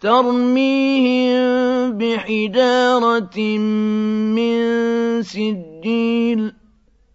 ترميهم بحجارة من سجيل